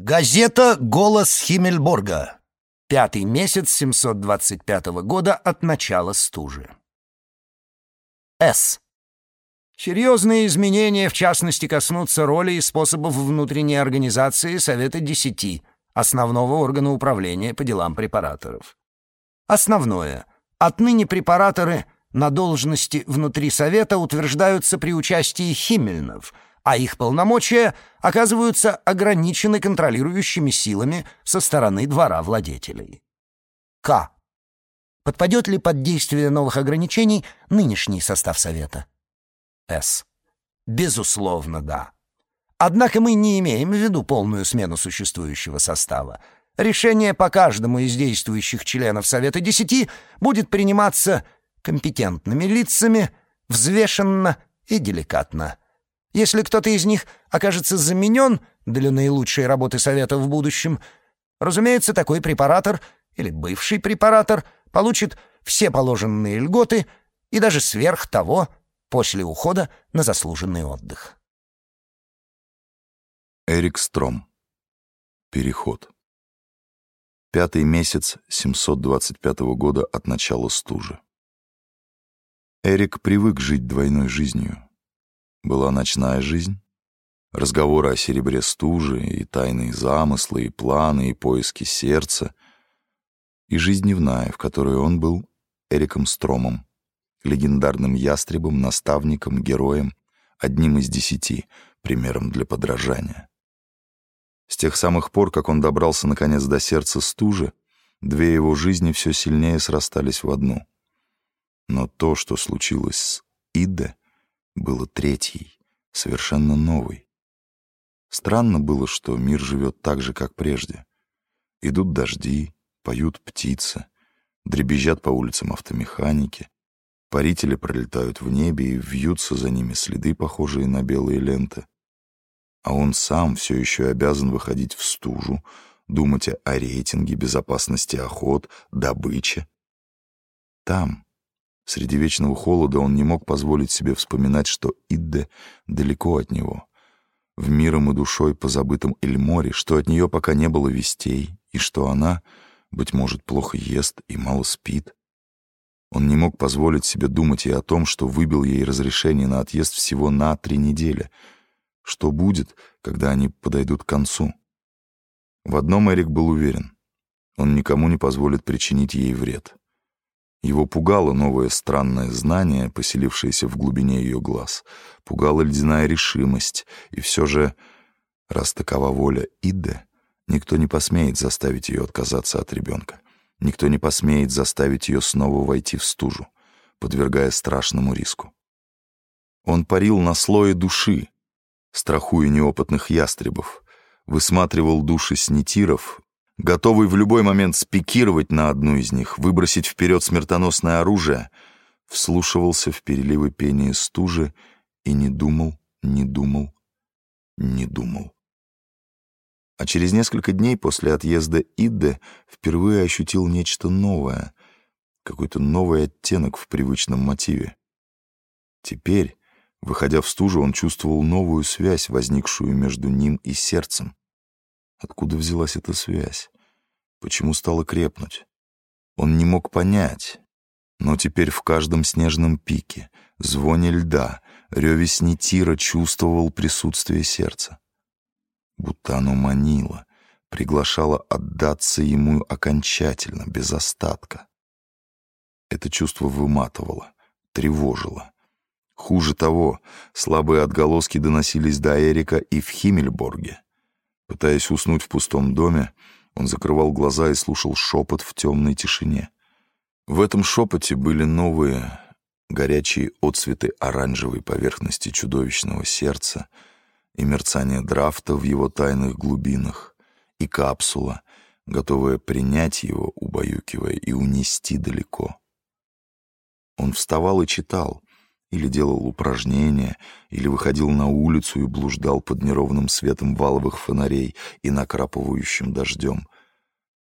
Газета «Голос Химмельборга». Пятый месяц 725 года от начала стужи. С. Серьезные изменения, в частности, коснутся роли и способов внутренней организации Совета Десяти, основного органа управления по делам препараторов. Основное. Отныне препараторы на должности внутри Совета утверждаются при участии химмельнов — а их полномочия оказываются ограничены контролирующими силами со стороны двора владетелей. К. Подпадет ли под действие новых ограничений нынешний состав Совета? С. Безусловно, да. Однако мы не имеем в виду полную смену существующего состава. Решение по каждому из действующих членов Совета Десяти будет приниматься компетентными лицами, взвешенно и деликатно. Если кто-то из них окажется заменен для наилучшей работы Совета в будущем, разумеется, такой препаратор или бывший препаратор получит все положенные льготы и даже сверх того после ухода на заслуженный отдых. Эрик Стром. Переход. Пятый месяц 725 года от начала стужи. Эрик привык жить двойной жизнью. Была ночная жизнь, разговоры о серебре стужи и тайные замыслы, и планы, и поиски сердца, и жизнь дневная, в которой он был Эриком Стромом, легендарным ястребом, наставником, героем, одним из десяти, примером для подражания. С тех самых пор, как он добрался наконец до сердца стужи, две его жизни все сильнее срастались в одну. Но то, что случилось с Иде, было третьей, совершенно новой. Странно было, что мир живет так же, как прежде. Идут дожди, поют птицы, дребезжат по улицам автомеханики, парители пролетают в небе и вьются за ними следы, похожие на белые ленты. А он сам все еще обязан выходить в стужу, думать о рейтинге, безопасности охот, добыче. Там, Среди вечного холода он не мог позволить себе вспоминать, что Идде далеко от него, в миром и душой позабытом Эльморе, что от нее пока не было вестей, и что она, быть может, плохо ест и мало спит. Он не мог позволить себе думать и о том, что выбил ей разрешение на отъезд всего на три недели. Что будет, когда они подойдут к концу? В одном Эрик был уверен. Он никому не позволит причинить ей вред. Его пугало новое странное знание, поселившееся в глубине ее глаз. Пугала ледяная решимость. И все же, раз такова воля Иде, никто не посмеет заставить ее отказаться от ребенка. Никто не посмеет заставить ее снова войти в стужу, подвергая страшному риску. Он парил на слое души, страхуя неопытных ястребов, высматривал души снитиров, готовый в любой момент спикировать на одну из них, выбросить вперед смертоносное оружие, вслушивался в переливы пения стужи и не думал, не думал, не думал. А через несколько дней после отъезда Идде впервые ощутил нечто новое, какой-то новый оттенок в привычном мотиве. Теперь, выходя в стужу, он чувствовал новую связь, возникшую между ним и сердцем. Откуда взялась эта связь? Почему стала крепнуть? Он не мог понять. Но теперь в каждом снежном пике, звоне льда, реве снитира чувствовал присутствие сердца. Будто оно манило, приглашало отдаться ему окончательно, без остатка. Это чувство выматывало, тревожило. Хуже того, слабые отголоски доносились до Эрика и в Химмельборге. Пытаясь уснуть в пустом доме, он закрывал глаза и слушал шепот в темной тишине. В этом шепоте были новые, горячие отцветы оранжевой поверхности чудовищного сердца и мерцание драфта в его тайных глубинах, и капсула, готовая принять его, убаюкивая, и унести далеко. Он вставал и читал, или делал упражнения, или выходил на улицу и блуждал под неровным светом валовых фонарей и накрапывающим дождем.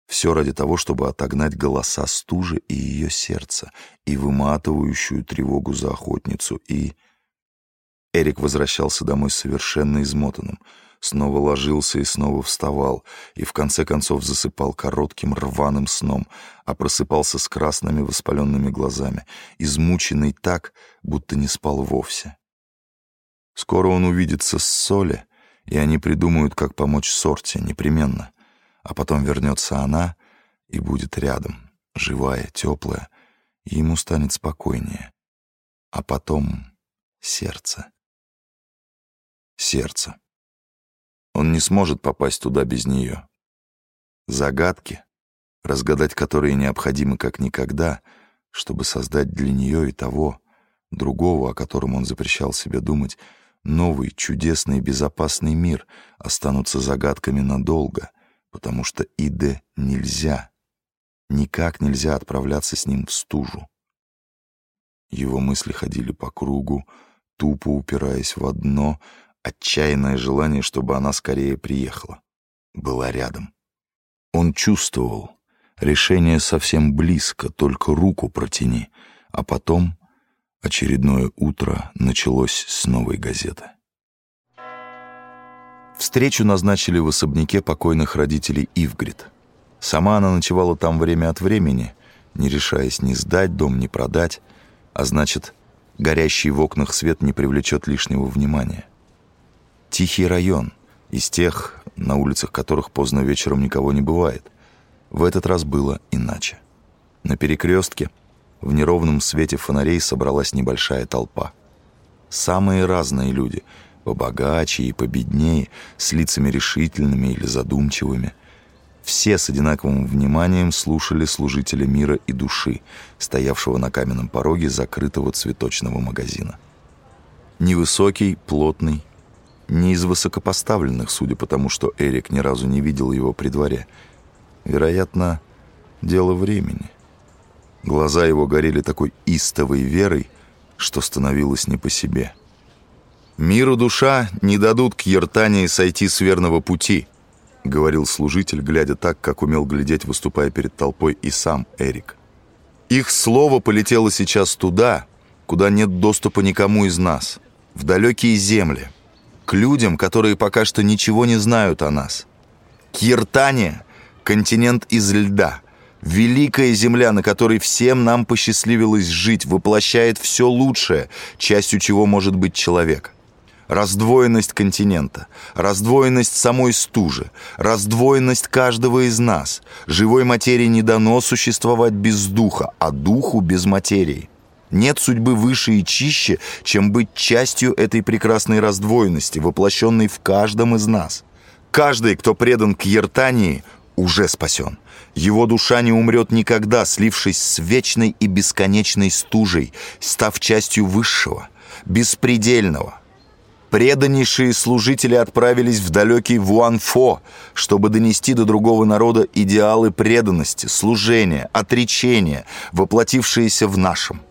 Все ради того, чтобы отогнать голоса стужи и ее сердца, и выматывающую тревогу за охотницу, и... Эрик возвращался домой совершенно измотанным, снова ложился и снова вставал, и в конце концов засыпал коротким рваным сном, а просыпался с красными воспаленными глазами, измученный так, будто не спал вовсе. Скоро он увидится с Соли, и они придумают, как помочь Сорте, непременно. А потом вернется она и будет рядом, живая, теплая, и ему станет спокойнее. А потом сердце. Сердце. Он не сможет попасть туда без нее. Загадки, разгадать которые необходимы как никогда, чтобы создать для нее и того, другого, о котором он запрещал себе думать, новый, чудесный, безопасный мир останутся загадками надолго, потому что Иде нельзя, никак нельзя отправляться с ним в стужу. Его мысли ходили по кругу, тупо упираясь в одно, отчаянное желание, чтобы она скорее приехала. Была рядом. Он чувствовал, решение совсем близко, только руку протяни, а потом очередное утро началось с новой газеты. Встречу назначили в особняке покойных родителей Ивгрид. Сама она ночевала там время от времени, не решаясь ни сдать дом, ни продать, а значит, горящий в окнах свет не привлечет лишнего внимания. Тихий район, из тех, на улицах которых поздно вечером никого не бывает. В этот раз было иначе. На перекрестке в неровном свете фонарей собралась небольшая толпа. Самые разные люди, побогаче и победнее, с лицами решительными или задумчивыми. Все с одинаковым вниманием слушали служителя мира и души, стоявшего на каменном пороге закрытого цветочного магазина. Невысокий, плотный, не из высокопоставленных, судя по тому, что Эрик ни разу не видел его при дворе. Вероятно, дело времени. Глаза его горели такой истовой верой, что становилось не по себе. «Миру душа не дадут к Ертании сойти с верного пути», — говорил служитель, глядя так, как умел глядеть, выступая перед толпой и сам Эрик. «Их слово полетело сейчас туда, куда нет доступа никому из нас, в далекие земли» к людям, которые пока что ничего не знают о нас. Киртания — континент из льда. Великая земля, на которой всем нам посчастливилось жить, воплощает все лучшее, частью чего может быть человек. Раздвоенность континента, раздвоенность самой стужи, раздвоенность каждого из нас. Живой материи не дано существовать без духа, а духу без материи. Нет судьбы выше и чище, чем быть частью этой прекрасной раздвоенности, воплощенной в каждом из нас. Каждый, кто предан к Ертании, уже спасен. Его душа не умрет никогда, слившись с вечной и бесконечной стужей, став частью высшего, беспредельного. Преданнейшие служители отправились в далекий Вуанфо, чтобы донести до другого народа идеалы преданности, служения, отречения, воплотившиеся в нашем.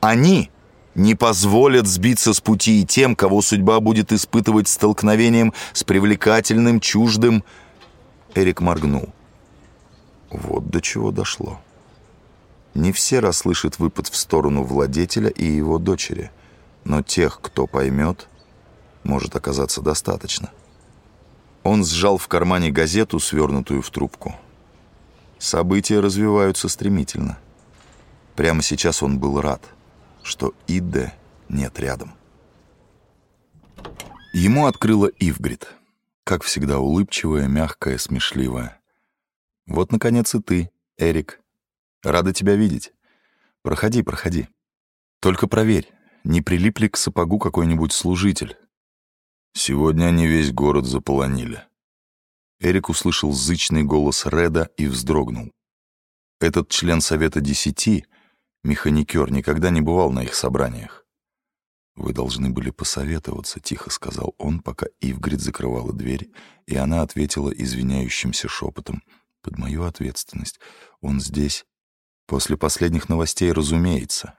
Они не позволят сбиться с пути и тем, кого судьба будет испытывать столкновением с привлекательным, чуждым... Эрик моргнул. Вот до чего дошло. Не все расслышат выпад в сторону владетеля и его дочери, но тех, кто поймет, может оказаться достаточно. Он сжал в кармане газету, свернутую в трубку. События развиваются стремительно. Прямо сейчас он был рад — что Идде нет рядом. Ему открыла Ивгрид, как всегда улыбчивая, мягкая, смешливая. «Вот, наконец, и ты, Эрик. Рада тебя видеть. Проходи, проходи. Только проверь, не прилип ли к сапогу какой-нибудь служитель. Сегодня они весь город заполонили». Эрик услышал зычный голос Реда и вздрогнул. Этот член Совета Десяти — Механикер никогда не бывал на их собраниях. «Вы должны были посоветоваться», — тихо сказал он, пока Ивгрид закрывала дверь, и она ответила извиняющимся шепотом. «Под мою ответственность. Он здесь. После последних новостей, разумеется».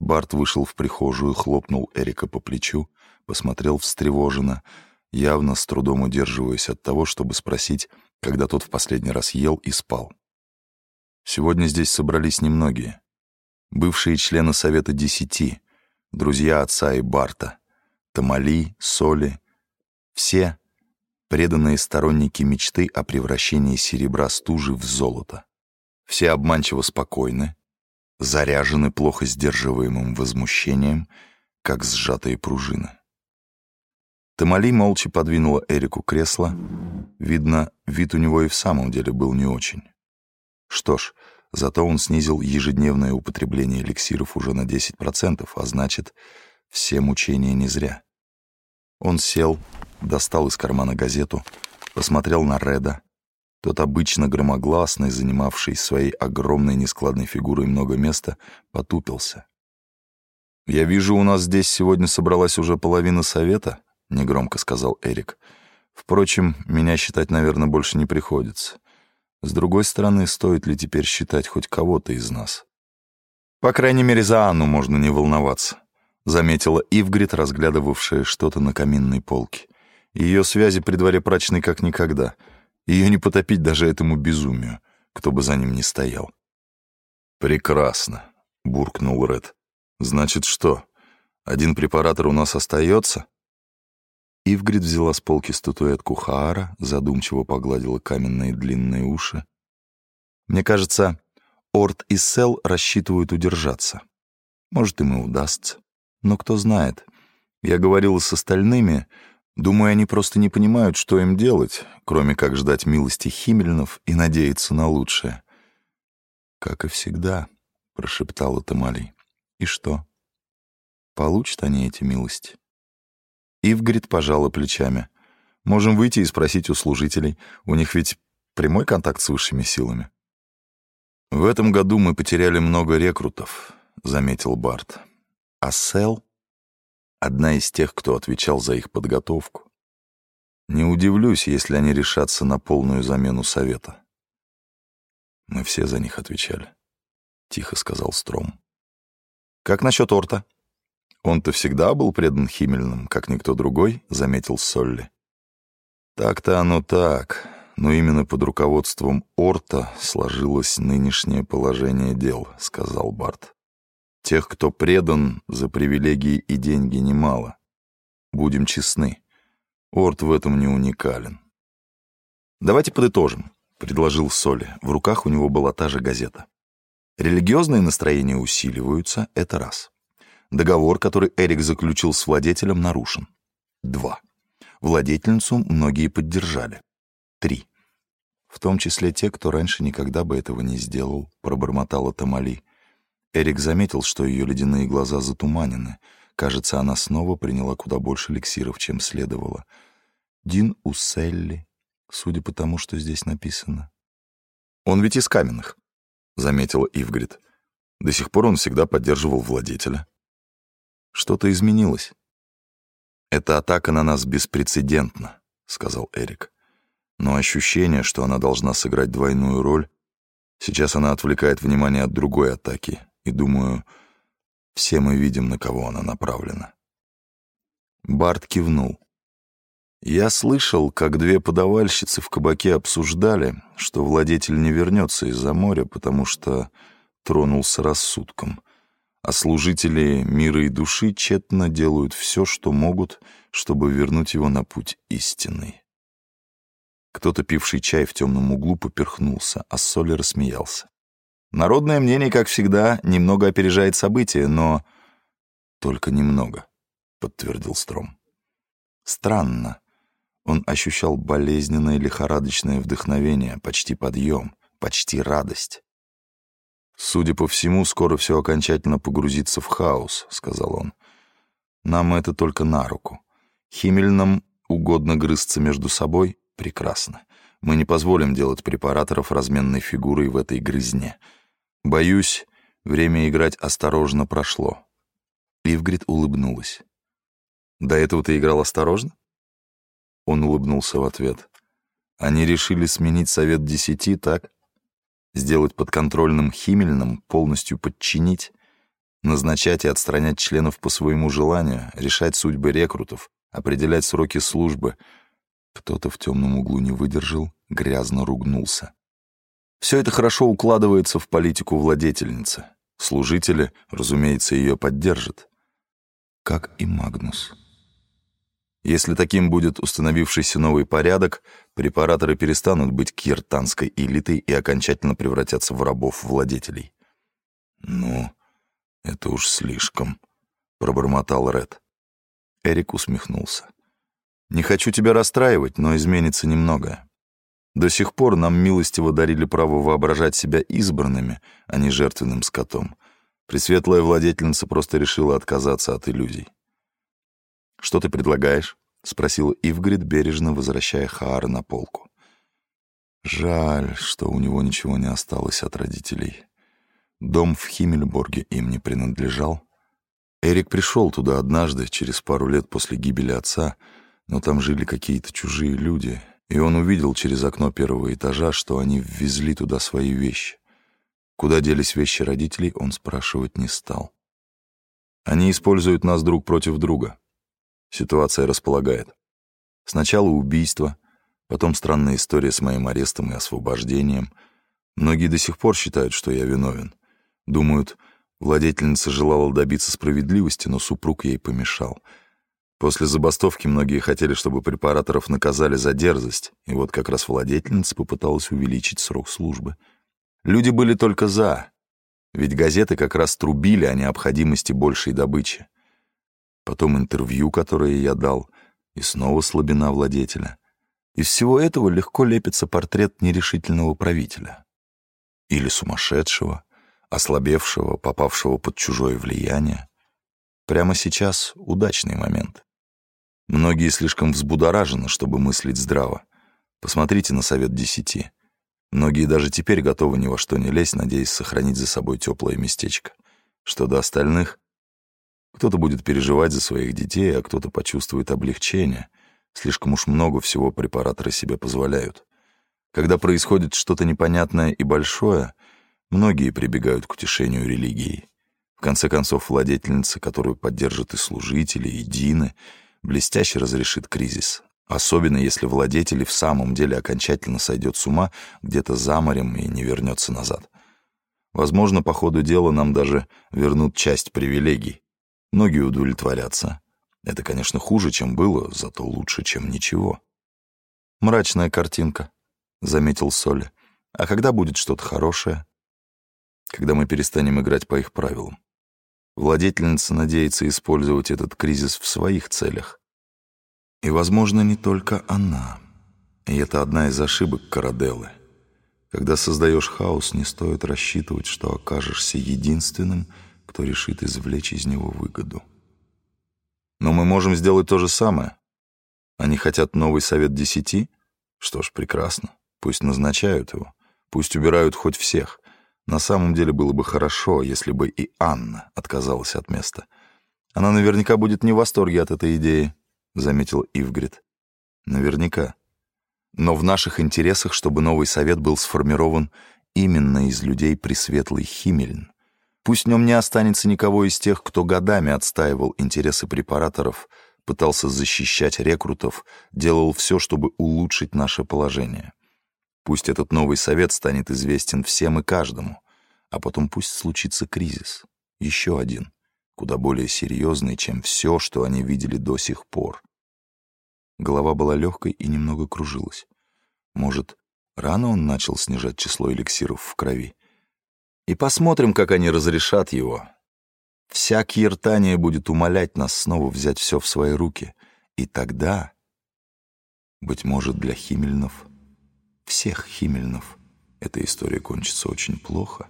Барт вышел в прихожую, хлопнул Эрика по плечу, посмотрел встревоженно, явно с трудом удерживаясь от того, чтобы спросить, когда тот в последний раз ел и спал. Сегодня здесь собрались немногие бывшие члены Совета Десяти, друзья отца и Барта, Тамали, Соли. Все, преданные сторонники мечты о превращении серебра стужи в золото. Все обманчиво спокойны, заряжены плохо сдерживаемым возмущением, как сжатые пружины. Тамали молча подвинула Эрику кресло. Видно, вид у него и в самом деле был не очень. Что ж, зато он снизил ежедневное употребление эликсиров уже на 10%, а значит, все мучения не зря. Он сел, достал из кармана газету, посмотрел на Реда. Тот обычно громогласный, занимавший своей огромной нескладной фигурой много места, потупился. «Я вижу, у нас здесь сегодня собралась уже половина совета», — негромко сказал Эрик. «Впрочем, меня считать, наверное, больше не приходится. С другой стороны, стоит ли теперь считать хоть кого-то из нас? По крайней мере, за Анну можно не волноваться», — заметила Ивгрид, разглядывавшая что-то на каминной полке. Ее связи при дворе прачной как никогда. Ее не потопить даже этому безумию, кто бы за ним ни стоял. «Прекрасно», — буркнул Ред. «Значит, что, один препаратор у нас остается?» Ивгрид взяла с полки статуэтку Хаара, задумчиво погладила каменные длинные уши. «Мне кажется, Орт и Сел рассчитывают удержаться. Может, им и удастся. Но кто знает. Я говорила с остальными, Думаю, они просто не понимают, что им делать, кроме как ждать милости Химмельнов и надеяться на лучшее. «Как и всегда», — прошептала Тамали. «И что? Получат они эти милости?» Ивгрид пожала плечами. «Можем выйти и спросить у служителей. У них ведь прямой контакт с высшими силами». «В этом году мы потеряли много рекрутов», — заметил Барт. «А Сел одна из тех, кто отвечал за их подготовку. Не удивлюсь, если они решатся на полную замену совета. Мы все за них отвечали, — тихо сказал Стром. Как насчет Орта? Он-то всегда был предан Химмельным, как никто другой, — заметил Солли. Так-то оно так, но именно под руководством Орта сложилось нынешнее положение дел, — сказал Барт. Тех, кто предан за привилегии и деньги, немало. Будем честны, Орд в этом не уникален. «Давайте подытожим», — предложил Соли. В руках у него была та же газета. Религиозные настроения усиливаются, это раз. Договор, который Эрик заключил с владетелем, нарушен. Два. Владетельницу многие поддержали. Три. В том числе те, кто раньше никогда бы этого не сделал, пробормотала Тамали. Эрик заметил, что ее ледяные глаза затуманены. Кажется, она снова приняла куда больше эликсиров, чем следовало. Дин Усселли, судя по тому, что здесь написано. «Он ведь из каменных», — заметила Ивгрид. «До сих пор он всегда поддерживал владетеля». «Что-то изменилось». «Эта атака на нас беспрецедентна», — сказал Эрик. «Но ощущение, что она должна сыграть двойную роль, сейчас она отвлекает внимание от другой атаки, и думаю, все мы видим, на кого она направлена. Барт кивнул. Я слышал, как две подавальщицы в кабаке обсуждали, что владетель не вернется из-за моря, потому что тронулся рассудком, а служители мира и души тщетно делают все, что могут, чтобы вернуть его на путь истинный. Кто-то, пивший чай в темном углу, поперхнулся, а Соли рассмеялся. Народное мнение, как всегда, немного опережает события, но... Только немного, подтвердил Стром. Странно. Он ощущал болезненное лихорадочное вдохновение, почти подъем, почти радость. «Судя по всему, скоро все окончательно погрузится в хаос», — сказал он. «Нам это только на руку. Химмельным угодно грызться между собой? Прекрасно. Мы не позволим делать препараторов разменной фигурой в этой грызне. Боюсь, время играть осторожно прошло. Ивгрид улыбнулась. До этого ты играл осторожно? Он улыбнулся в ответ. Они решили сменить совет десяти, так? Сделать подконтрольным Химмельным, полностью подчинить, назначать и отстранять членов по своему желанию, решать судьбы рекрутов, определять сроки службы. Кто-то в темном углу не выдержал, грязно ругнулся. Все это хорошо укладывается в политику владетельницы. Служители, разумеется, ее поддержат. Как и Магнус. Если таким будет установившийся новый порядок, препараторы перестанут быть киртанской элитой и окончательно превратятся в рабов-владетелей. «Ну, это уж слишком», — пробормотал Ред. Эрик усмехнулся. «Не хочу тебя расстраивать, но изменится немного. До сих пор нам милостиво дарили право воображать себя избранными, а не жертвенным скотом. Пресветлая владетельница просто решила отказаться от иллюзий. «Что ты предлагаешь?» — спросил Ивгрид, бережно возвращая Хаара на полку. Жаль, что у него ничего не осталось от родителей. Дом в Химмельборге им не принадлежал. Эрик пришел туда однажды, через пару лет после гибели отца, но там жили какие-то чужие люди, и он увидел через окно первого этажа, что они ввезли туда свои вещи. Куда делись вещи родителей, он спрашивать не стал. Они используют нас друг против друга. Ситуация располагает. Сначала убийство, потом странная история с моим арестом и освобождением. Многие до сих пор считают, что я виновен. Думают, владетельница желала добиться справедливости, но супруг ей помешал — После забастовки многие хотели, чтобы препараторов наказали за дерзость, и вот как раз владетельница попыталась увеличить срок службы. Люди были только «за», ведь газеты как раз трубили о необходимости большей добычи. Потом интервью, которое я дал, и снова слабина владетеля. Из всего этого легко лепится портрет нерешительного правителя. Или сумасшедшего, ослабевшего, попавшего под чужое влияние. Прямо сейчас удачный момент. Многие слишком взбудоражены, чтобы мыслить здраво. Посмотрите на совет десяти. Многие даже теперь готовы ни во что не лезть, надеясь сохранить за собой теплое местечко. Что до остальных, кто-то будет переживать за своих детей, а кто-то почувствует облегчение. Слишком уж много всего препараторы себе позволяют. Когда происходит что-то непонятное и большое, многие прибегают к утешению религией. В конце концов, владетельница, которую поддержат и служители, и дины — блестяще разрешит кризис. Особенно если владетель в самом деле окончательно сойдет с ума где-то за морем и не вернется назад. Возможно, по ходу дела нам даже вернут часть привилегий. Многие удовлетворятся. Это, конечно, хуже, чем было, зато лучше, чем ничего. «Мрачная картинка», — заметил Соли. «А когда будет что-то хорошее?» «Когда мы перестанем играть по их правилам. Владетельница надеется использовать этот кризис в своих целях. И, возможно, не только она. И это одна из ошибок Караделлы. Когда создаешь хаос, не стоит рассчитывать, что окажешься единственным, кто решит извлечь из него выгоду. Но мы можем сделать то же самое. Они хотят новый совет десяти? Что ж, прекрасно. Пусть назначают его. Пусть убирают хоть всех. На самом деле было бы хорошо, если бы и Анна отказалась от места. Она наверняка будет не в восторге от этой идеи, заметил Ивгрид. Наверняка. Но в наших интересах, чтобы новый совет был сформирован именно из людей Пресветлый Химмельн. Пусть в нем не останется никого из тех, кто годами отстаивал интересы препараторов, пытался защищать рекрутов, делал все, чтобы улучшить наше положение. Пусть этот новый совет станет известен всем и каждому, а потом пусть случится кризис, еще один, куда более серьезный, чем все, что они видели до сих пор. Голова была легкой и немного кружилась. Может, рано он начал снижать число эликсиров в крови? И посмотрим, как они разрешат его. Вся Киртания будет умолять нас снова взять все в свои руки. И тогда, быть может, для Химельнов всех Химельнов. Эта история кончится очень плохо.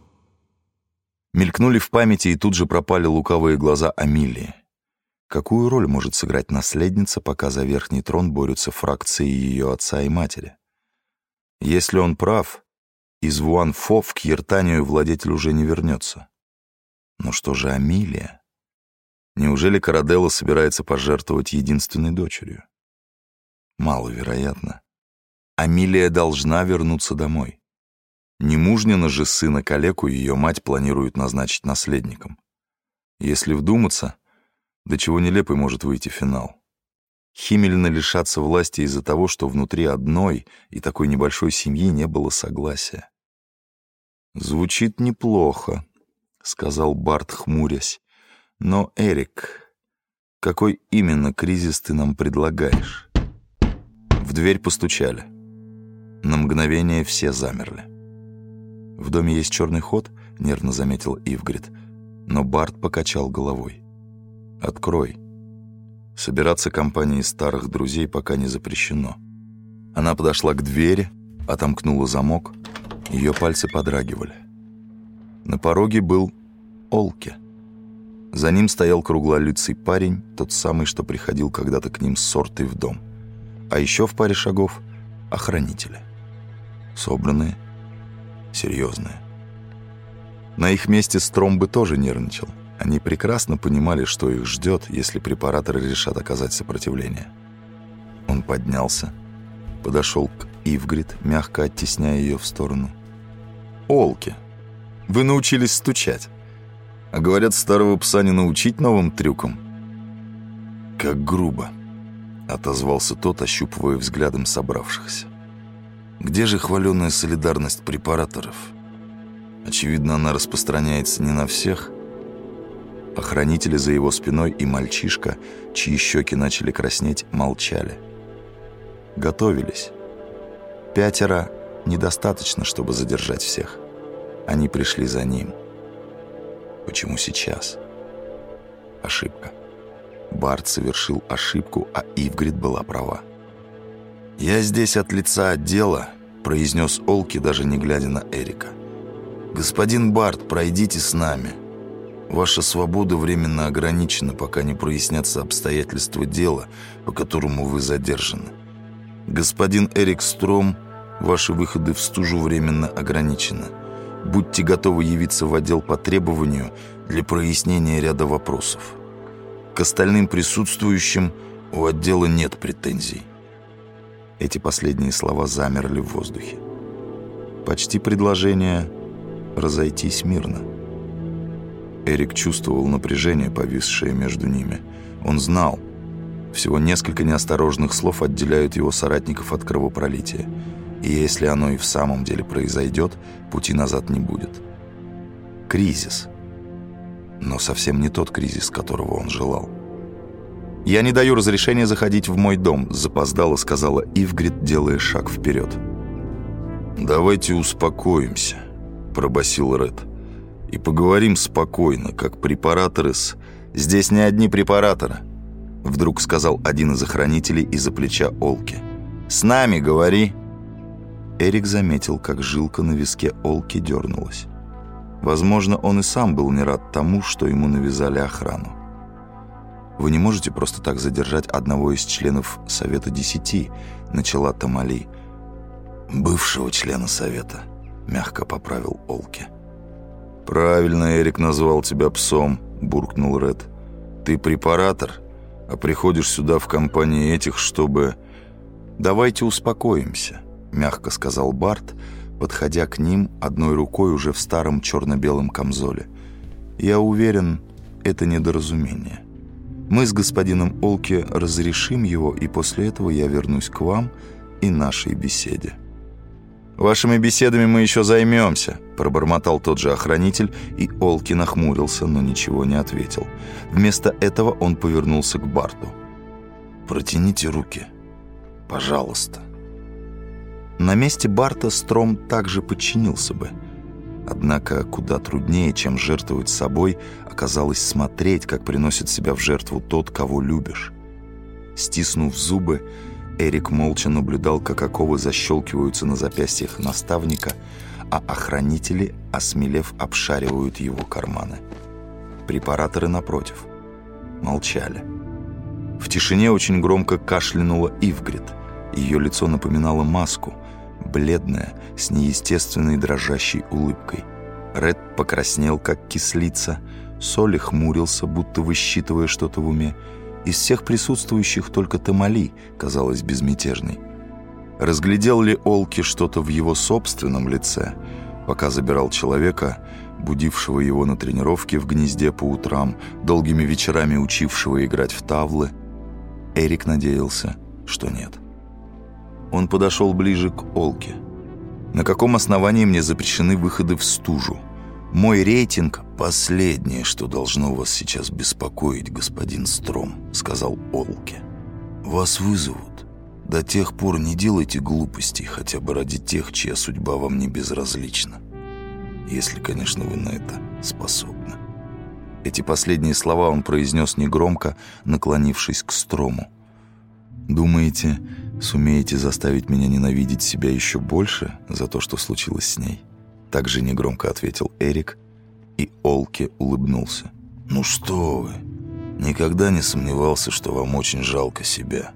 Мелькнули в памяти и тут же пропали лукавые глаза Амилии. Какую роль может сыграть наследница, пока за верхний трон борются фракции ее отца и матери? Если он прав, из Вуан-Фо в Кьертанию владетель уже не вернется. Но что же Амилия? Неужели Караделла собирается пожертвовать единственной дочерью? Маловероятно. Амилия должна вернуться домой. Немужнина же сына калеку ее мать планирует назначить наследником. Если вдуматься, до чего нелепый может выйти финал. Химельны лишатся власти из-за того, что внутри одной и такой небольшой семьи не было согласия. «Звучит неплохо», — сказал Барт, хмурясь. «Но, Эрик, Какой именно кризис ты нам предлагаешь? В дверь постучали. На мгновение все замерли. В доме есть черный ход, нервно заметил Ивгрид, но Барт покачал головой. Открой. Собираться компанией старых друзей пока не запрещено. Она подошла к двери, отомкнула замок, ее пальцы подрагивали. На пороге был Олке. За ним стоял круглолицый парень, тот самый, что приходил когда-то к ним с сортой в дом. А еще в паре шагов — охранители. Собранные, серьезные. На их месте Стром бы тоже нервничал. Они прекрасно понимали, что их ждет, если препараторы решат оказать сопротивление. Он поднялся, подошел к Ивгрид, мягко оттесняя ее в сторону. «Олки, вы научились стучать. А говорят, старого пса не научить новым трюкам». «Как грубо», — отозвался тот, ощупывая взглядом собравшихся. «Где же хваленая солидарность препараторов? Очевидно, она распространяется не на всех». Охранители за его спиной и мальчишка, чьи щеки начали краснеть, молчали. Готовились. Пятеро недостаточно, чтобы задержать всех. Они пришли за ним. Почему сейчас? Ошибка. Барт совершил ошибку, а Ивгрид была права. «Я здесь от лица отдела», — произнес Олки, даже не глядя на Эрика. «Господин Барт, пройдите с нами. Ваша свобода временно ограничена, пока не прояснятся обстоятельства дела, по которому вы задержаны. Господин Эрик Стром, ваши выходы в стужу временно ограничены. Будьте готовы явиться в отдел по требованию для прояснения ряда вопросов. К остальным присутствующим у отдела нет претензий. Эти последние слова замерли в воздухе. Почти предложение «разойтись мирно». Эрик чувствовал напряжение, повисшее между ними. Он знал, всего несколько неосторожных слов отделяют его соратников от кровопролития. И если оно и в самом деле произойдет, пути назад не будет. Кризис. Но совсем не тот кризис, которого он желал. «Я не даю разрешения заходить в мой дом», — запоздало сказала Ивгрид, делая шаг вперед. «Давайте успокоимся», — пробасил Ред. «И поговорим спокойно, как препараторы с...» «Здесь не одни препараторы», — вдруг сказал один из охранителей из-за плеча Олки. «С нами, говори!» Эрик заметил, как жилка на виске Олки дернулась. Возможно, он и сам был не рад тому, что ему навязали охрану. «Вы не можете просто так задержать одного из членов Совета Десяти», — начала Тамали. «Бывшего члена Совета», — мягко поправил Олки. «Правильно Эрик назвал тебя псом», — буркнул Ред. «Ты препаратор, а приходишь сюда в компании этих, чтобы...» «Давайте успокоимся», — мягко сказал Барт, подходя к ним одной рукой уже в старом черно-белом камзоле. «Я уверен, это недоразумение. Мы с господином Олки разрешим его, и после этого я вернусь к вам и нашей беседе». «Вашими беседами мы еще займемся», — пробормотал тот же охранитель, и Олки нахмурился, но ничего не ответил. Вместо этого он повернулся к Барту. «Протяните руки, пожалуйста». На месте Барта Стром также подчинился бы. Однако куда труднее, чем жертвовать собой, оказалось смотреть, как приносит себя в жертву тот, кого любишь. Стиснув зубы, Эрик молча наблюдал, как оковы защелкиваются на запястьях наставника, а охранители, осмелев, обшаривают его карманы. Препараторы, напротив, молчали. В тишине очень громко кашлянула Ивгрид. Ее лицо напоминало маску, бледная, с неестественной дрожащей улыбкой. Ред покраснел, как кислица, Соли хмурился, будто высчитывая что-то в уме. Из всех присутствующих только Тамали казалась безмятежной. Разглядел ли Олки что-то в его собственном лице, пока забирал человека, будившего его на тренировке в гнезде по утрам, долгими вечерами учившего играть в тавлы? Эрик надеялся, что нет. Он подошел ближе к Олке. «На каком основании мне запрещены выходы в стужу?» Мой рейтинг — последнее, что должно вас сейчас беспокоить, господин Стром», — сказал Олке. «Вас вызовут. До тех пор не делайте глупостей, хотя бы ради тех, чья судьба вам не безразлична. Если, конечно, вы на это способны». Эти последние слова он произнес негромко, наклонившись к Строму. «Думаете, сумеете заставить меня ненавидеть себя еще больше за то, что случилось с ней?» Также негромко ответил Эрик, и Олке улыбнулся. «Ну что вы, никогда не сомневался, что вам очень жалко себя».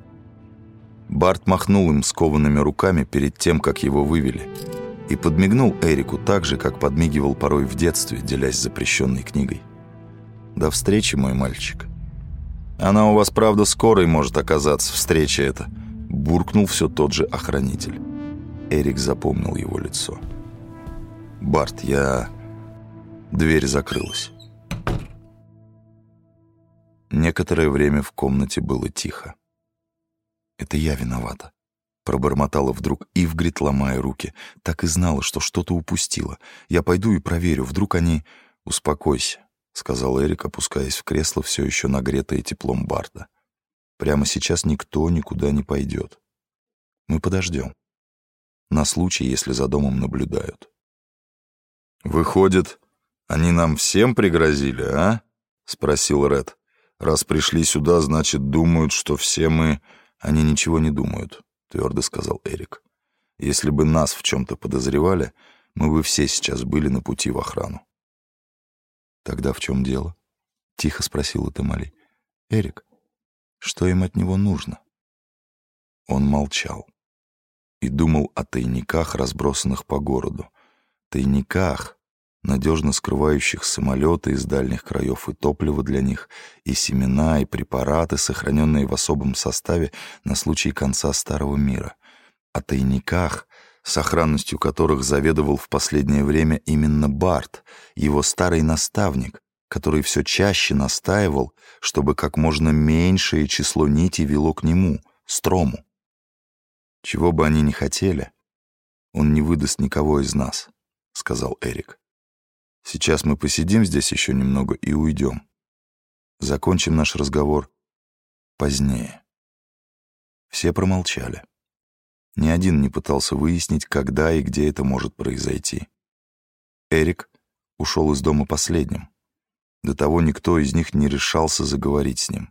Барт махнул им скованными руками перед тем, как его вывели, и подмигнул Эрику так же, как подмигивал порой в детстве, делясь запрещенной книгой. «До встречи, мой мальчик». «Она у вас, правда, скорой может оказаться, встреча эта», — буркнул все тот же охранитель. Эрик запомнил его лицо. «Барт, я...» Дверь закрылась. Некоторое время в комнате было тихо. «Это я виновата», — пробормотала вдруг Ивгрид, ломая руки. Так и знала, что что-то упустила. «Я пойду и проверю, вдруг они...» «Успокойся», — сказал Эрик, опускаясь в кресло, все еще нагретое теплом Барта. «Прямо сейчас никто никуда не пойдет. Мы подождем. На случай, если за домом наблюдают». «Выходит, они нам всем пригрозили, а?» — спросил Ред. «Раз пришли сюда, значит, думают, что все мы...» «Они ничего не думают», — твердо сказал Эрик. «Если бы нас в чем-то подозревали, мы бы все сейчас были на пути в охрану». «Тогда в чем дело?» — тихо спросила Тамали. «Эрик, что им от него нужно?» Он молчал и думал о тайниках, разбросанных по городу. Тайниках, надежно скрывающих самолеты из дальних краев и топливо для них, и семена, и препараты, сохраненные в особом составе на случай конца Старого мира. О тайниках, сохранностью которых заведовал в последнее время именно Барт, его старый наставник, который все чаще настаивал, чтобы как можно меньшее число нитей вело к нему, Строму. «Чего бы они ни хотели, он не выдаст никого из нас», — сказал Эрик. Сейчас мы посидим здесь еще немного и уйдем. Закончим наш разговор позднее. Все промолчали. Ни один не пытался выяснить, когда и где это может произойти. Эрик ушел из дома последним. До того никто из них не решался заговорить с ним.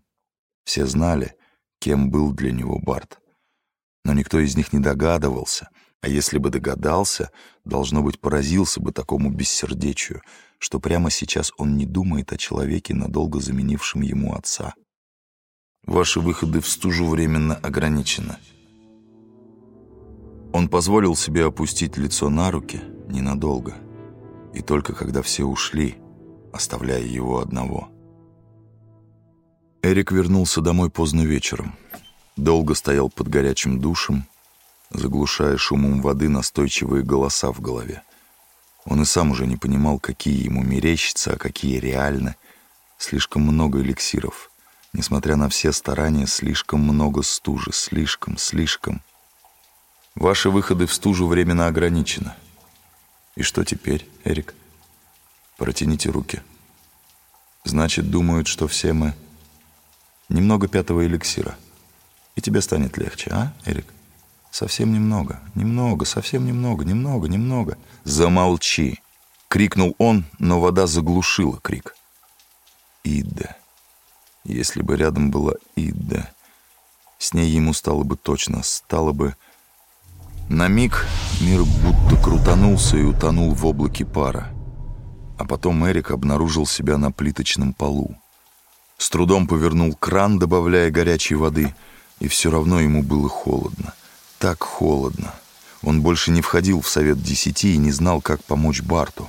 Все знали, кем был для него Барт. Но никто из них не догадывался — а если бы догадался, должно быть, поразился бы такому бессердечию, что прямо сейчас он не думает о человеке, надолго заменившем ему отца. Ваши выходы в стужу временно ограничены. Он позволил себе опустить лицо на руки ненадолго, и только когда все ушли, оставляя его одного. Эрик вернулся домой поздно вечером. Долго стоял под горячим душем, заглушая шумом воды настойчивые голоса в голове. Он и сам уже не понимал, какие ему мерещатся, а какие реальны. Слишком много эликсиров. Несмотря на все старания, слишком много стужи. Слишком, слишком. Ваши выходы в стужу временно ограничены. И что теперь, Эрик? Протяните руки. Значит, думают, что все мы... Немного пятого эликсира. И тебе станет легче, а, Эрик? Совсем немного, немного, совсем немного, немного, немного. Замолчи! Крикнул он, но вода заглушила крик. Идда. Если бы рядом была Идда, с ней ему стало бы точно, стало бы... На миг мир будто крутанулся и утонул в облаке пара. А потом Эрик обнаружил себя на плиточном полу. С трудом повернул кран, добавляя горячей воды, и все равно ему было холодно так холодно. Он больше не входил в Совет Десяти и не знал, как помочь Барту.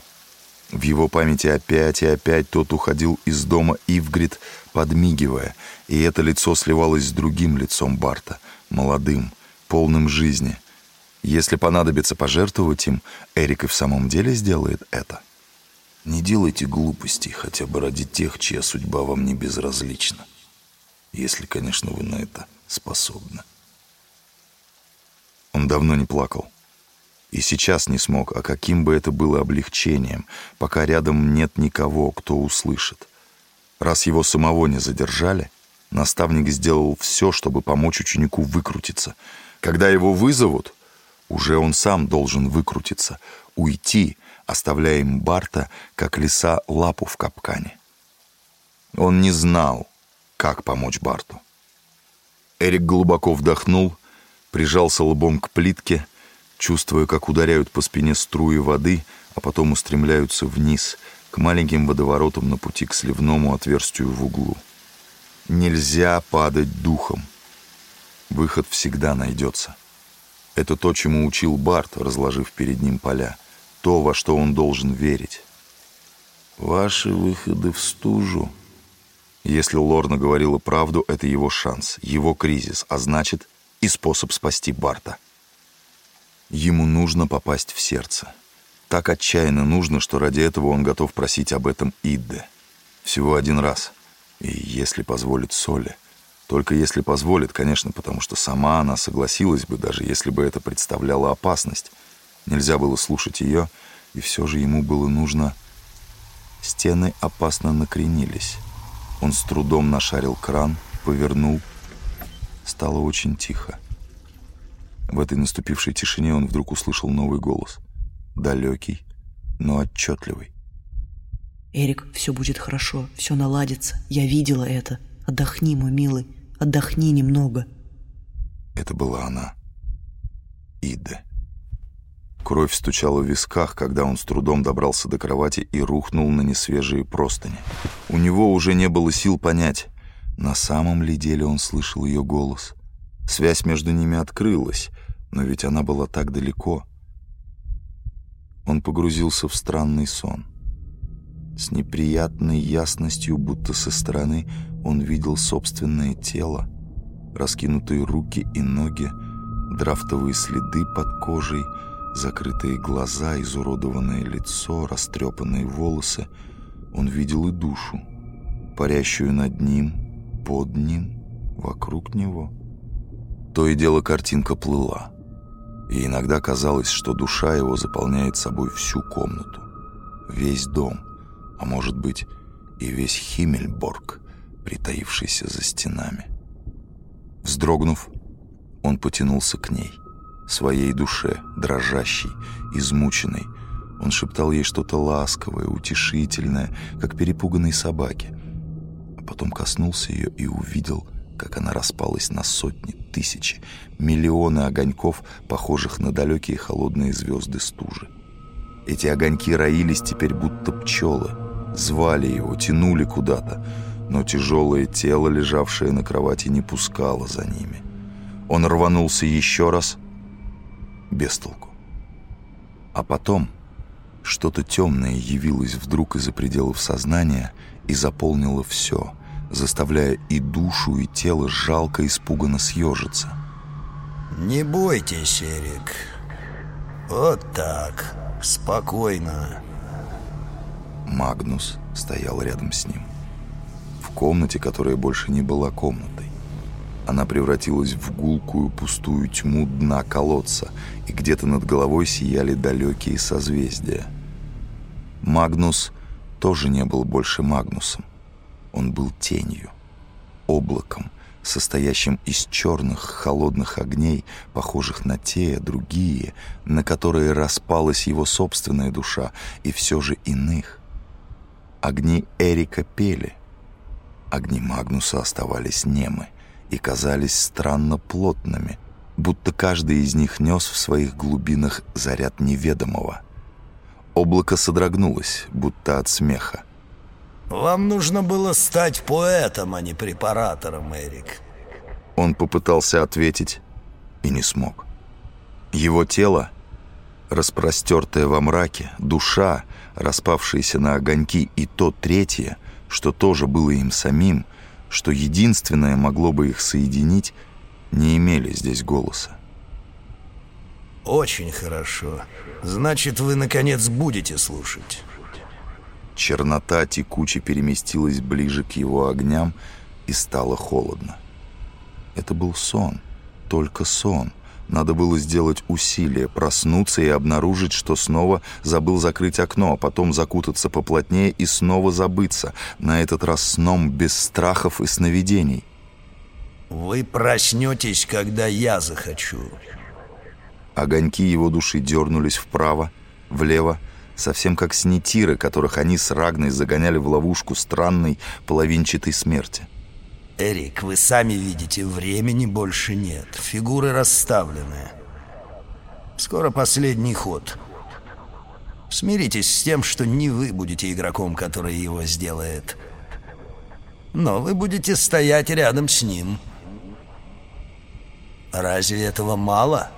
В его памяти опять и опять тот уходил из дома Ивгрид, подмигивая, и это лицо сливалось с другим лицом Барта, молодым, полным жизни. Если понадобится пожертвовать им, Эрик и в самом деле сделает это. Не делайте глупостей хотя бы ради тех, чья судьба вам не безразлична. Если, конечно, вы на это способны. Он давно не плакал. И сейчас не смог, а каким бы это было облегчением, пока рядом нет никого, кто услышит. Раз его самого не задержали, наставник сделал все, чтобы помочь ученику выкрутиться. Когда его вызовут, уже он сам должен выкрутиться, уйти, оставляя им Барта, как лиса лапу в капкане. Он не знал, как помочь Барту. Эрик глубоко вдохнул, прижался лбом к плитке, чувствуя, как ударяют по спине струи воды, а потом устремляются вниз, к маленьким водоворотам на пути к сливному отверстию в углу. Нельзя падать духом. Выход всегда найдется. Это то, чему учил Барт, разложив перед ним поля. То, во что он должен верить. Ваши выходы в стужу. Если Лорна говорила правду, это его шанс, его кризис, а значит и способ спасти Барта. Ему нужно попасть в сердце. Так отчаянно нужно, что ради этого он готов просить об этом Идде. Всего один раз. И если позволит Соле. Только если позволит, конечно, потому что сама она согласилась бы, даже если бы это представляло опасность. Нельзя было слушать ее, и все же ему было нужно... Стены опасно накренились. Он с трудом нашарил кран, повернул. Стало очень тихо. В этой наступившей тишине он вдруг услышал новый голос. Далекий, но отчетливый. «Эрик, все будет хорошо, все наладится. Я видела это. Отдохни, мой милый, отдохни немного». Это была она. Ида. Кровь стучала в висках, когда он с трудом добрался до кровати и рухнул на несвежие простыни. У него уже не было сил понять, на самом ли деле он слышал ее голос. Связь между ними открылась, но ведь она была так далеко. Он погрузился в странный сон. С неприятной ясностью, будто со стороны, он видел собственное тело, раскинутые руки и ноги, драфтовые следы под кожей, закрытые глаза, изуродованное лицо, растрепанные волосы. Он видел и душу, парящую над ним, под ним, вокруг него. То и дело картинка плыла. И иногда казалось, что душа его заполняет собой всю комнату, весь дом, а может быть и весь Химмельборг, притаившийся за стенами. Вздрогнув, он потянулся к ней, своей душе, дрожащей, измученной. Он шептал ей что-то ласковое, утешительное, как перепуганной собаке. А потом коснулся ее и увидел, как она распалась на сотни, тысячи, миллионы огоньков, похожих на далекие холодные звезды стужи. Эти огоньки роились теперь будто пчелы, звали его, тянули куда-то, но тяжелое тело, лежавшее на кровати, не пускало за ними. Он рванулся еще раз, без толку. А потом что-то темное явилось вдруг из-за пределов сознания и заполнило все — заставляя и душу, и тело жалко испуганно съежиться. «Не бойтесь, Эрик. Вот так, спокойно». Магнус стоял рядом с ним. В комнате, которая больше не была комнатой. Она превратилась в гулкую пустую тьму дна колодца, и где-то над головой сияли далекие созвездия. Магнус тоже не был больше Магнусом. Он был тенью, облаком, состоящим из черных холодных огней, похожих на те, другие, на которые распалась его собственная душа, и все же иных. Огни Эрика пели, огни Магнуса оставались немы и казались странно плотными, будто каждый из них нес в своих глубинах заряд неведомого. Облако содрогнулось, будто от смеха. Вам нужно было стать поэтом, а не препаратором, Эрик. Он попытался ответить и не смог. Его тело, распростертое во мраке, душа, распавшаяся на огоньки, и то третье, что тоже было им самим, что единственное могло бы их соединить, не имели здесь голоса. «Очень хорошо. Значит, вы, наконец, будете слушать». Чернота текуче переместилась ближе к его огням и стало холодно. Это был сон, только сон, Надо было сделать усилие, проснуться и обнаружить, что снова забыл закрыть окно, а потом закутаться поплотнее и снова забыться, на этот раз сном без страхов и сновидений. «Вы проснетесь, когда я захочу». Огоньки его души дернулись вправо, влево, совсем как снитиры, которых они с Рагной загоняли в ловушку странной половинчатой смерти. «Эрик, вы сами видите, времени больше нет. Фигуры расставлены. Скоро последний ход. Смиритесь с тем, что не вы будете игроком, который его сделает. Но вы будете стоять рядом с ним. Разве этого мало?»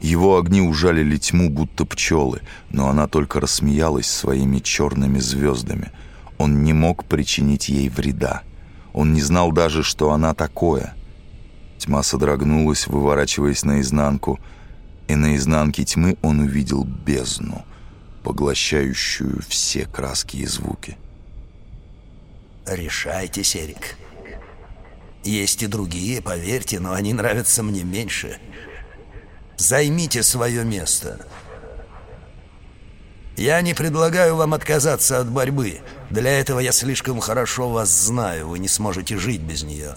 Его огни ужалили тьму, будто пчелы, но она только рассмеялась своими черными звездами. Он не мог причинить ей вреда. Он не знал даже, что она такое. Тьма содрогнулась, выворачиваясь наизнанку, и на изнанке тьмы он увидел бездну, поглощающую все краски и звуки. «Решайтесь, Эрик. Есть и другие, поверьте, но они нравятся мне меньше. Займите свое место». Я не предлагаю вам отказаться от борьбы. Для этого я слишком хорошо вас знаю. Вы не сможете жить без нее.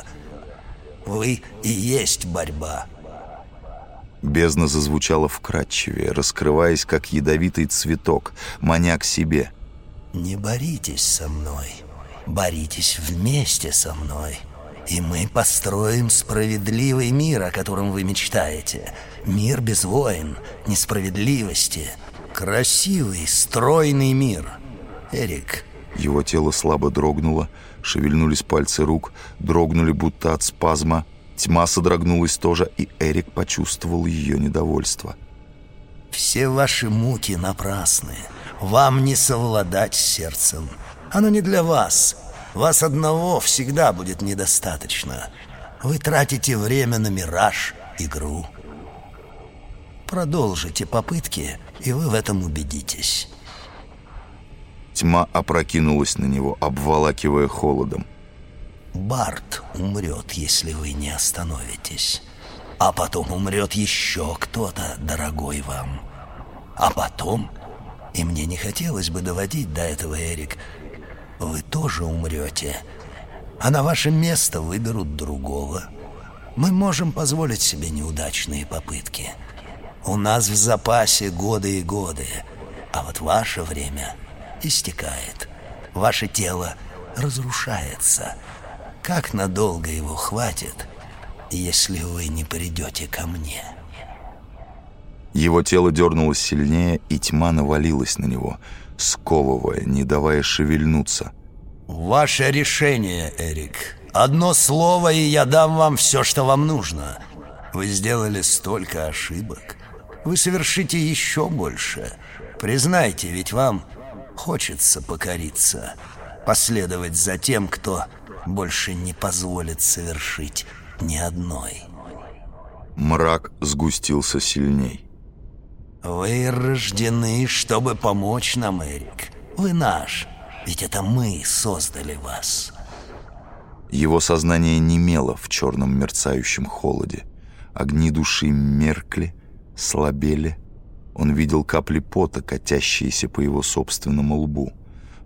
Вы и есть борьба. Бездна зазвучала вкрадчивее, раскрываясь, как ядовитый цветок, маня к себе. «Не боритесь со мной. Боритесь вместе со мной. И мы построим справедливый мир, о котором вы мечтаете. Мир без войн, несправедливости, Красивый, стройный мир. Эрик. Его тело слабо дрогнуло, шевельнулись пальцы рук, дрогнули будто от спазма. Тьма содрогнулась тоже, и Эрик почувствовал ее недовольство. «Все ваши муки напрасны. Вам не совладать с сердцем. Оно не для вас. Вас одного всегда будет недостаточно. Вы тратите время на мираж, игру. Продолжите попытки, и вы в этом убедитесь. Тьма опрокинулась на него, обволакивая холодом. Барт умрет, если вы не остановитесь. А потом умрет еще кто-то, дорогой вам. А потом, и мне не хотелось бы доводить до этого, Эрик, вы тоже умрете. А на ваше место выберут другого. Мы можем позволить себе неудачные попытки. У нас в запасе годы и годы, а вот ваше время истекает. Ваше тело разрушается. Как надолго его хватит, если вы не придете ко мне?» Его тело дернулось сильнее, и тьма навалилась на него, сковывая, не давая шевельнуться. «Ваше решение, Эрик. Одно слово, и я дам вам все, что вам нужно. Вы сделали столько ошибок вы совершите еще больше. Признайте, ведь вам хочется покориться, последовать за тем, кто больше не позволит совершить ни одной. Мрак сгустился сильней. Вы рождены, чтобы помочь нам, Эрик. Вы наш, ведь это мы создали вас. Его сознание немело в черном мерцающем холоде. Огни души меркли, слабели. Он видел капли пота, катящиеся по его собственному лбу.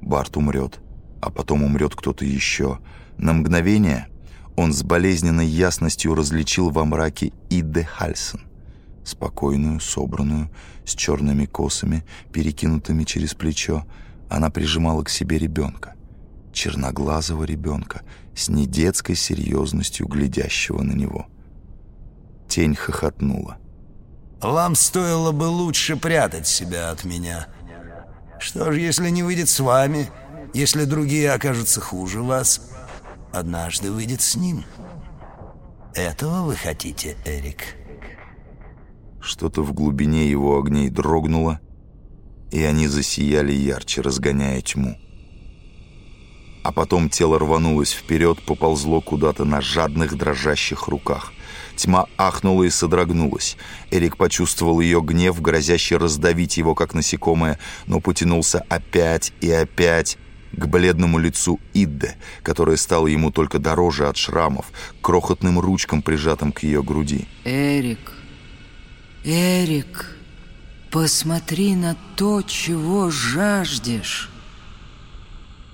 Барт умрет, а потом умрет кто-то еще. На мгновение он с болезненной ясностью различил во мраке Иде Хальсон. Спокойную, собранную, с черными косами, перекинутыми через плечо, она прижимала к себе ребенка. Черноглазого ребенка, с недетской серьезностью глядящего на него. Тень хохотнула. Вам стоило бы лучше прятать себя от меня. Что ж, если не выйдет с вами, если другие окажутся хуже вас, однажды выйдет с ним. Этого вы хотите, Эрик?» Что-то в глубине его огней дрогнуло, и они засияли ярче, разгоняя тьму. А потом тело рванулось вперед, поползло куда-то на жадных дрожащих руках. Тьма ахнула и содрогнулась. Эрик почувствовал ее гнев, грозящий раздавить его, как насекомое, но потянулся опять и опять. к бледному лицу Идде, которое стало ему только дороже от шрамов, крохотным ручкам, прижатым к ее груди. «Эрик, Эрик, посмотри на то, чего жаждешь».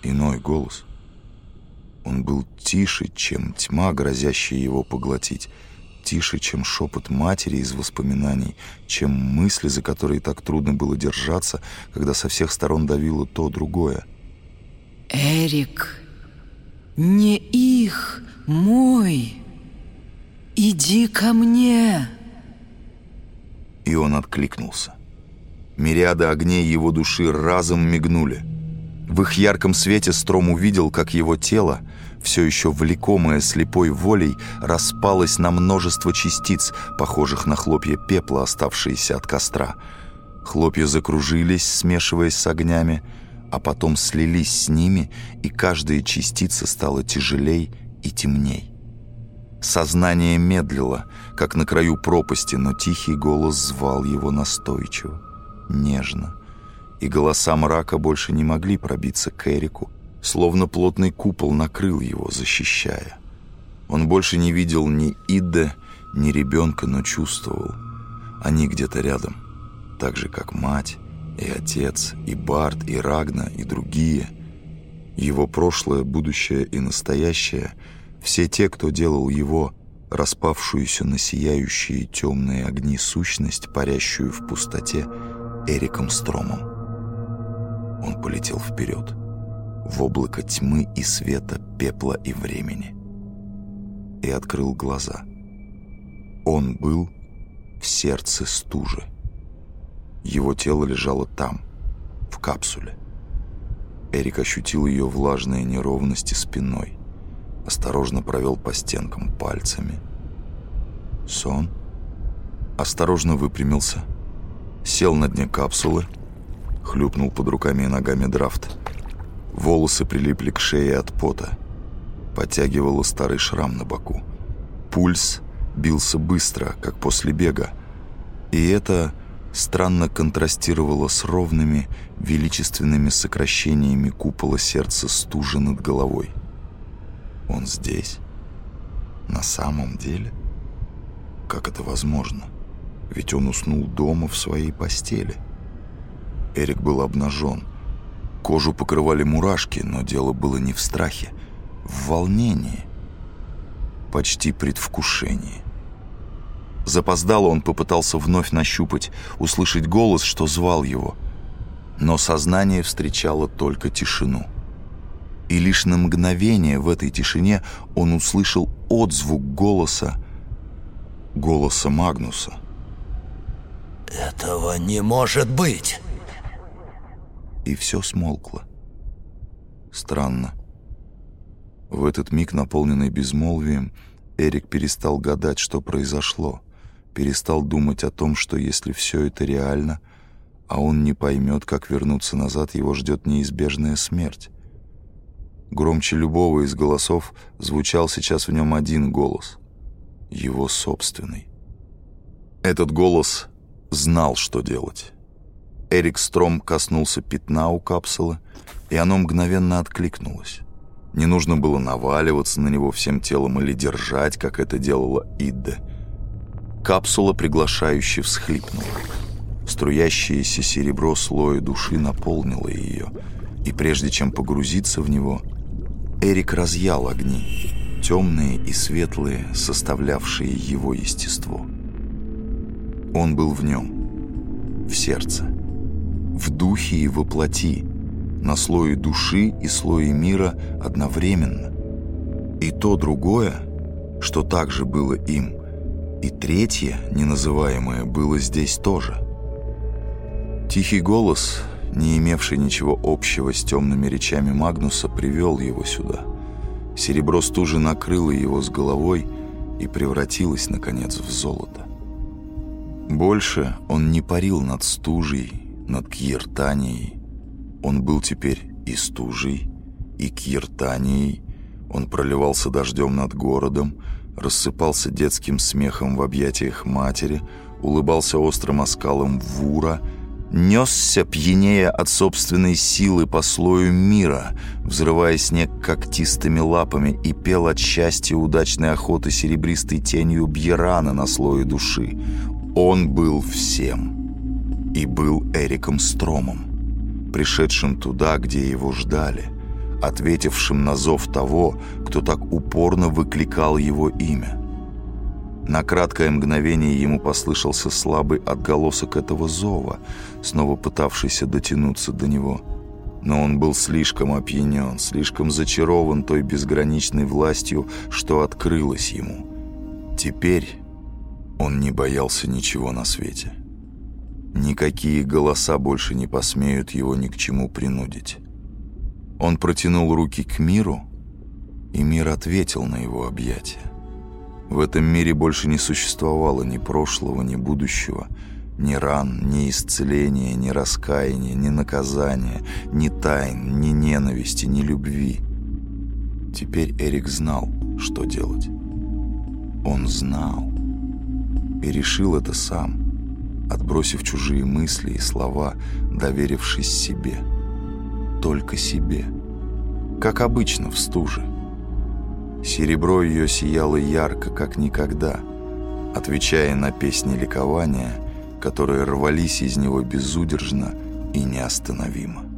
Иной голос. Он был тише, чем тьма, грозящая его поглотить, тише, чем шепот матери из воспоминаний, чем мысли, за которые так трудно было держаться, когда со всех сторон давило то другое — Эрик, не их, мой. Иди ко мне. И он откликнулся. Мириады огней его души разом мигнули. В их ярком свете Стром увидел, как его тело, все еще влекомое слепой волей, распалось на множество частиц, похожих на хлопья пепла, оставшиеся от костра. Хлопья закружились, смешиваясь с огнями, а потом слились с ними, и каждая частица стала тяжелей и темней. Сознание медлило, как на краю пропасти, но тихий голос звал его настойчиво, нежно. И голоса мрака больше не могли пробиться к Эрику, словно плотный купол накрыл его, защищая. Он больше не видел ни Ида, ни ребенка, но чувствовал. Они где-то рядом, так же, как мать, и отец, и Барт, и Рагна, и другие. Его прошлое, будущее и настоящее, все те, кто делал его, распавшуюся на сияющие темные огни сущность, парящую в пустоте, Эриком Стромом. Он полетел вперед, в облако тьмы и света, пепла и времени. И открыл глаза. Он был в сердце стужи. Его тело лежало там, в капсуле. Эрик ощутил ее влажные неровности спиной. Осторожно провел по стенкам пальцами. Сон. Осторожно выпрямился. Сел на дне капсулы. Хлюпнул под руками и ногами драфт. Волосы прилипли к шее от пота. Подтягивало старый шрам на боку. Пульс бился быстро, как после бега. И это странно контрастировало с ровными, величественными сокращениями купола сердца стужи над головой. Он здесь? На самом деле? Как это возможно? Ведь он уснул дома в своей постели. Эрик был обнажен. Кожу покрывали мурашки, но дело было не в страхе, в волнении, почти предвкушении. Запоздало он попытался вновь нащупать, услышать голос, что звал его. Но сознание встречало только тишину. И лишь на мгновение в этой тишине он услышал отзвук голоса, голоса Магнуса. «Этого не может быть!» И все смолкло. Странно. В этот миг, наполненный безмолвием, Эрик перестал гадать, что произошло — перестал думать о том, что если все это реально, а он не поймет, как вернуться назад, его ждет неизбежная смерть. Громче любого из голосов звучал сейчас в нем один голос, его собственный. Этот голос знал, что делать. Эрик Стром коснулся пятна у капсулы, и оно мгновенно откликнулось. Не нужно было наваливаться на него всем телом или держать, как это делала Идда — Капсула приглашающе всхлипнула. Струящееся серебро слоя души наполнило ее, и прежде чем погрузиться в него, Эрик разъял огни, темные и светлые, составлявшие его естество. Он был в нем, в сердце, в духе и во плоти, на слое души и слое мира одновременно. И то другое, что также было им – и третье, неназываемое, было здесь тоже. Тихий голос, не имевший ничего общего с темными речами Магнуса, привел его сюда. Серебро стужи накрыло его с головой и превратилось, наконец, в золото. Больше он не парил над стужей, над Кьертанией. Он был теперь и стужей, и Кьертанией. Он проливался дождем над городом, рассыпался детским смехом в объятиях матери, улыбался острым оскалом Вура, несся, пьянея от собственной силы по слою мира, взрывая снег когтистыми лапами и пел от счастья удачной охоты серебристой тенью Бьерана на слое души. Он был всем. И был Эриком Стромом, пришедшим туда, где его ждали, ответившим на зов того, кто так упорно выкликал его имя. На краткое мгновение ему послышался слабый отголосок этого зова, снова пытавшийся дотянуться до него. Но он был слишком опьянен, слишком зачарован той безграничной властью, что открылось ему. Теперь он не боялся ничего на свете. Никакие голоса больше не посмеют его ни к чему принудить. Он протянул руки к миру, и мир ответил на его объятия. В этом мире больше не существовало ни прошлого, ни будущего, ни ран, ни исцеления, ни раскаяния, ни наказания, ни тайн, ни ненависти, ни любви. Теперь Эрик знал, что делать. Он знал и решил это сам, отбросив чужие мысли и слова, доверившись себе. Только себе. Как обычно в стуже. Серебро ее сияло ярко, как никогда, отвечая на песни ликования, которые рвались из него безудержно и неостановимо.